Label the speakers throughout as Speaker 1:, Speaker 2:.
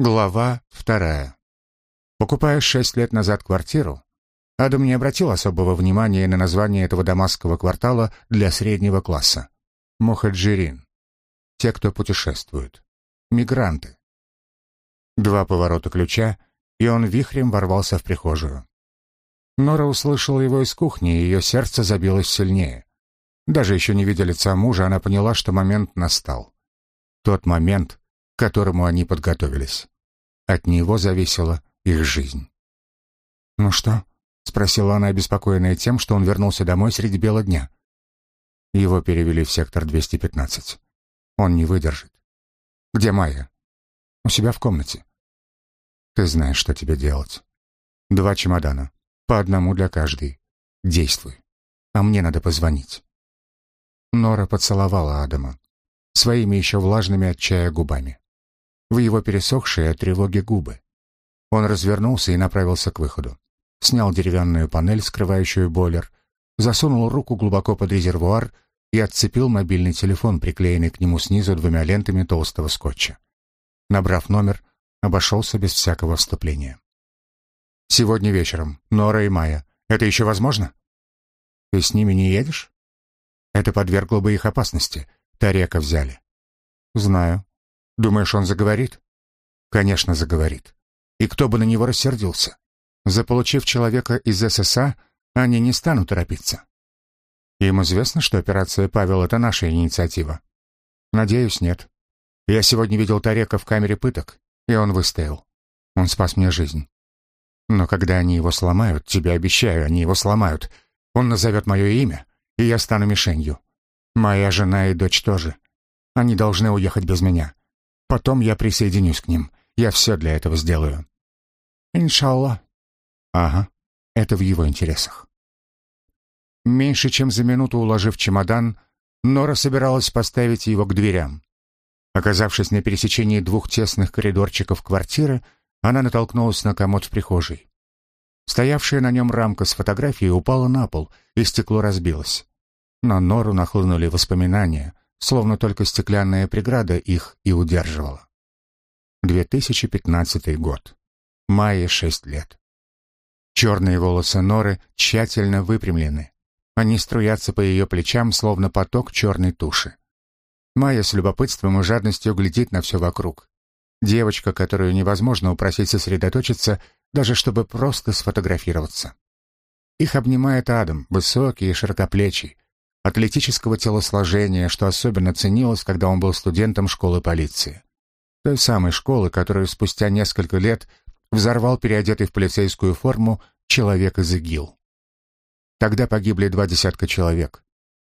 Speaker 1: Глава вторая. Покупая шесть лет назад квартиру, Адам не обратил особого внимания на название этого дамасского квартала для среднего класса. Мохаджирин. Те, кто путешествует. Мигранты. Два поворота ключа, и он вихрем ворвался в прихожую. Нора услышала его из кухни, и ее сердце забилось сильнее. Даже еще не видя лица мужа, она поняла, что момент настал. Тот момент, к которому они подготовились. От него зависела их жизнь. «Ну что?» — спросила она, обеспокоенная тем, что он вернулся домой среди бела дня. Его перевели в сектор 215. Он не выдержит. «Где Майя?» «У себя в комнате». «Ты знаешь, что тебе делать. Два чемодана. По одному для каждой. Действуй. А мне надо позвонить». Нора поцеловала Адама. Своими еще влажными от чая губами в его пересохшие от тревоги губы. Он развернулся и направился к выходу. Снял деревянную панель, скрывающую бойлер, засунул руку глубоко под резервуар и отцепил мобильный телефон, приклеенный к нему снизу двумя лентами толстого скотча. Набрав номер, обошелся без всякого вступления. «Сегодня вечером. Нора и Майя. Это еще возможно?» «Ты с ними не едешь?» «Это подвергло бы их опасности. Тарека взяли». «Знаю. Думаешь, он заговорит? Конечно, заговорит. И кто бы на него рассердился? Заполучив человека из ССА, они не станут торопиться. Им известно, что операция «Павел» — это наша инициатива? Надеюсь, нет. Я сегодня видел Тарека в камере пыток, и он выстоял. Он спас мне жизнь. Но когда они его сломают, тебе обещаю, они его сломают, он назовет мое имя, и я стану мишенью. Моя жена и дочь тоже. Они должны уехать без меня. Потом я присоединюсь к ним. Я все для этого сделаю. Иншаллах. Ага, это в его интересах. Меньше чем за минуту уложив чемодан, Нора собиралась поставить его к дверям. Оказавшись на пересечении двух тесных коридорчиков квартиры, она натолкнулась на комод в прихожей. Стоявшая на нем рамка с фотографией упала на пол, и стекло разбилось. На Нору нахлынули воспоминания, словно только стеклянная преграда их и удерживала. 2015 год. Майе шесть лет. Черные волосы Норы тщательно выпрямлены. Они струятся по ее плечам, словно поток черной туши. Майя с любопытством и жадностью глядит на все вокруг. Девочка, которую невозможно упросить сосредоточиться, даже чтобы просто сфотографироваться. Их обнимает Адам, высокий и широкоплечий, атлетического телосложения, что особенно ценилось, когда он был студентом школы полиции. Той самой школы, которую спустя несколько лет взорвал переодетый в полицейскую форму человек из ИГИЛ. Тогда погибли два десятка человек.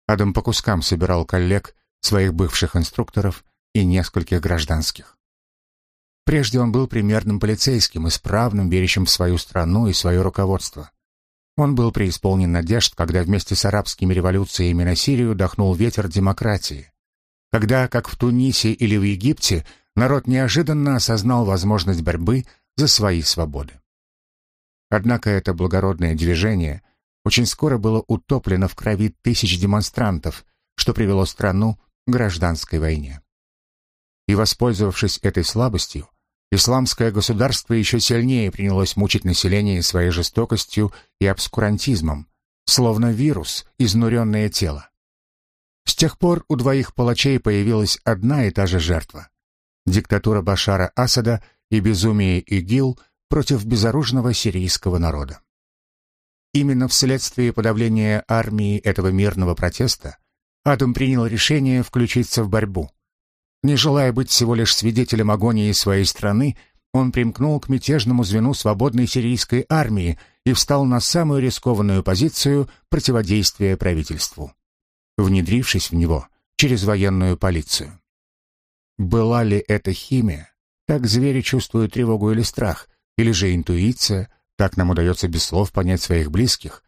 Speaker 1: Адам по кускам собирал коллег, своих бывших инструкторов и нескольких гражданских. Прежде он был примерным полицейским, исправным, верящим в свою страну и свое руководство. Он был преисполнен надежд, когда вместе с арабскими революциями на Сирию дохнул ветер демократии. Когда, как в Тунисе или в Египте, народ неожиданно осознал возможность борьбы за свои свободы. Однако это благородное движение очень скоро было утоплено в крови тысяч демонстрантов, что привело страну к гражданской войне. И, воспользовавшись этой слабостью, Исламское государство еще сильнее принялось мучить население своей жестокостью и обскурантизмом, словно вирус, изнуренное тело. С тех пор у двоих палачей появилась одна и та же жертва. Диктатура Башара Асада и безумие ИГИЛ против безоружного сирийского народа. Именно вследствие подавления армии этого мирного протеста Адам принял решение включиться в борьбу – не желая быть всего лишь свидетелем агонии своей страны, он примкнул к мятежному звену свободной сирийской армии и встал на самую рискованную позицию противодействия правительству, внедрившись в него через военную полицию. Была ли это химия? Так звери чувствуют тревогу или страх, или же интуиция, так нам удается без слов понять своих близких.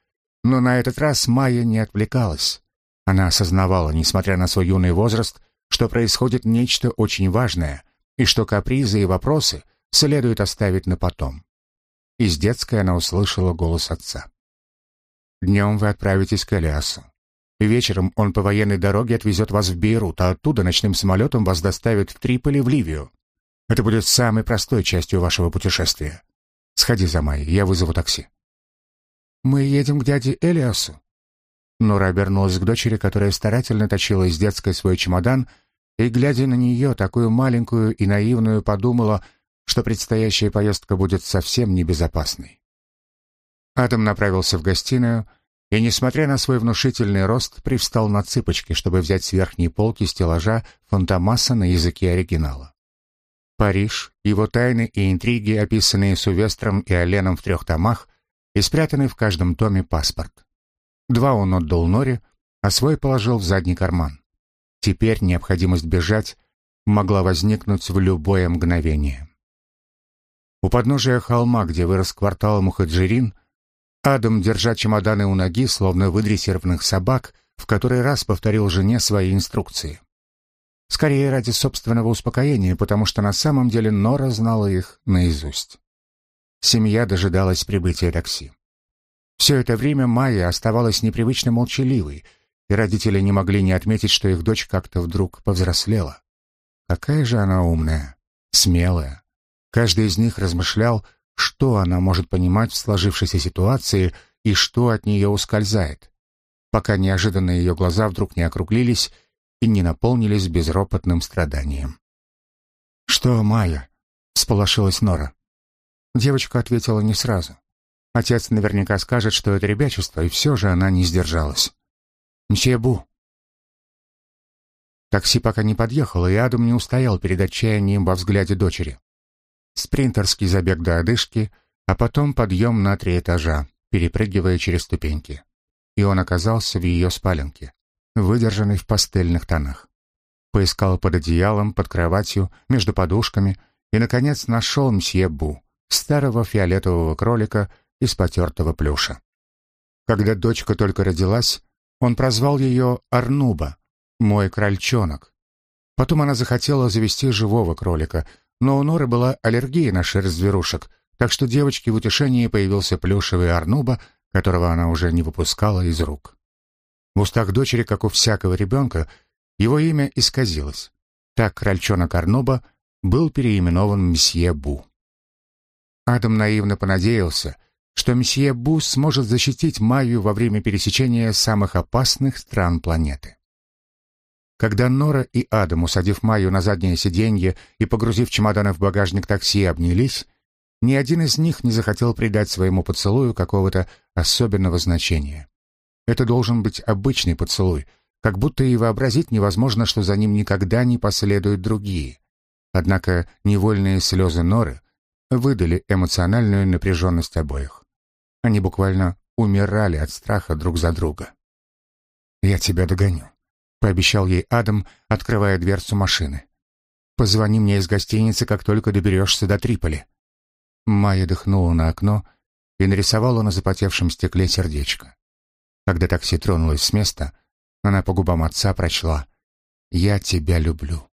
Speaker 1: Но на этот раз Майя не отвлекалась. Она осознавала, несмотря на свой юный возраст, что происходит нечто очень важное и что капризы и вопросы следует оставить на потом. Из детской она услышала голос отца. «Днем вы отправитесь к Элиасу. Вечером он по военной дороге отвезет вас в Бейрут, а оттуда ночным самолетом вас доставит в Триполи в Ливию. Это будет самой простой частью вашего путешествия. Сходи за Майей, я вызову такси».
Speaker 2: «Мы едем к дяде Элиасу».
Speaker 1: Нора обернулась к дочери, которая старательно точила из детской свой чемодан, и, глядя на нее, такую маленькую и наивную, подумала, что предстоящая поездка будет совсем небезопасной. Адам направился в гостиную и, несмотря на свой внушительный рост, привстал на цыпочки, чтобы взять с верхней полки стеллажа фантомаса на языке оригинала. Париж, его тайны и интриги, описанные Сувестром и Оленом в трех томах, и спрятанный в каждом томе паспорт. Два он отдал Норе, а свой положил в задний карман. Теперь необходимость бежать могла возникнуть в любое мгновение. У подножия холма, где вырос квартал Мухаджирин, Адам, держа чемоданы у ноги, словно выдрессированных собак, в который раз повторил жене свои инструкции. Скорее ради собственного успокоения, потому что на самом деле Нора знала их наизусть. Семья дожидалась прибытия такси. Все это время Майя оставалась непривычно молчаливой, и родители не могли не отметить, что их дочь как-то вдруг повзрослела. Какая же она умная, смелая. Каждый из них размышлял, что она может понимать в сложившейся ситуации и что от нее ускользает, пока неожиданно ее глаза вдруг не округлились и не наполнились безропотным страданием. «Что, Майя?» — всполошилась Нора. Девочка ответила не сразу. Отец наверняка скажет, что это ребячество, и все же она не сдержалась. «Мсье Бу». Такси пока не подъехало, и Адам не устоял перед отчаянием во взгляде дочери. Спринтерский забег до одышки, а потом подъем на три этажа, перепрыгивая через ступеньки. И он оказался в ее спаленке, выдержанной в пастельных тонах. Поискал под одеялом, под кроватью, между подушками и, наконец, нашел мсье Бу, старого фиолетового кролика из потертого плюша. Когда дочка только родилась, он прозвал ее Арнуба, мой крольчонок. Потом она захотела завести живого кролика, но у Норы была аллергия на шерсть зверушек, так что девочке в утешении появился плюшевый Арнуба, которого она уже не выпускала из рук. В устах дочери, как у всякого ребенка, его имя исказилось. Так крольчонок Арнуба был переименован месье Бу. Адам наивно понадеялся, что месье Бу сможет защитить Майю во время пересечения самых опасных стран планеты. Когда Нора и Адам, усадив Майю на заднее сиденье и погрузив чемоданы в багажник такси, обнялись, ни один из них не захотел придать своему поцелую какого-то особенного значения. Это должен быть обычный поцелуй, как будто и вообразить невозможно, что за ним никогда не последуют другие. Однако невольные слезы Норы выдали эмоциональную напряженность обоих. Они буквально умирали от страха друг за друга. «Я тебя догоню пообещал ей Адам, открывая дверцу машины. «Позвони мне из гостиницы, как только доберешься до Триполи». Майя дыхнула на окно и нарисовала на запотевшем стекле сердечко. Когда такси тронулось с места, она по губам отца прочла «Я тебя люблю».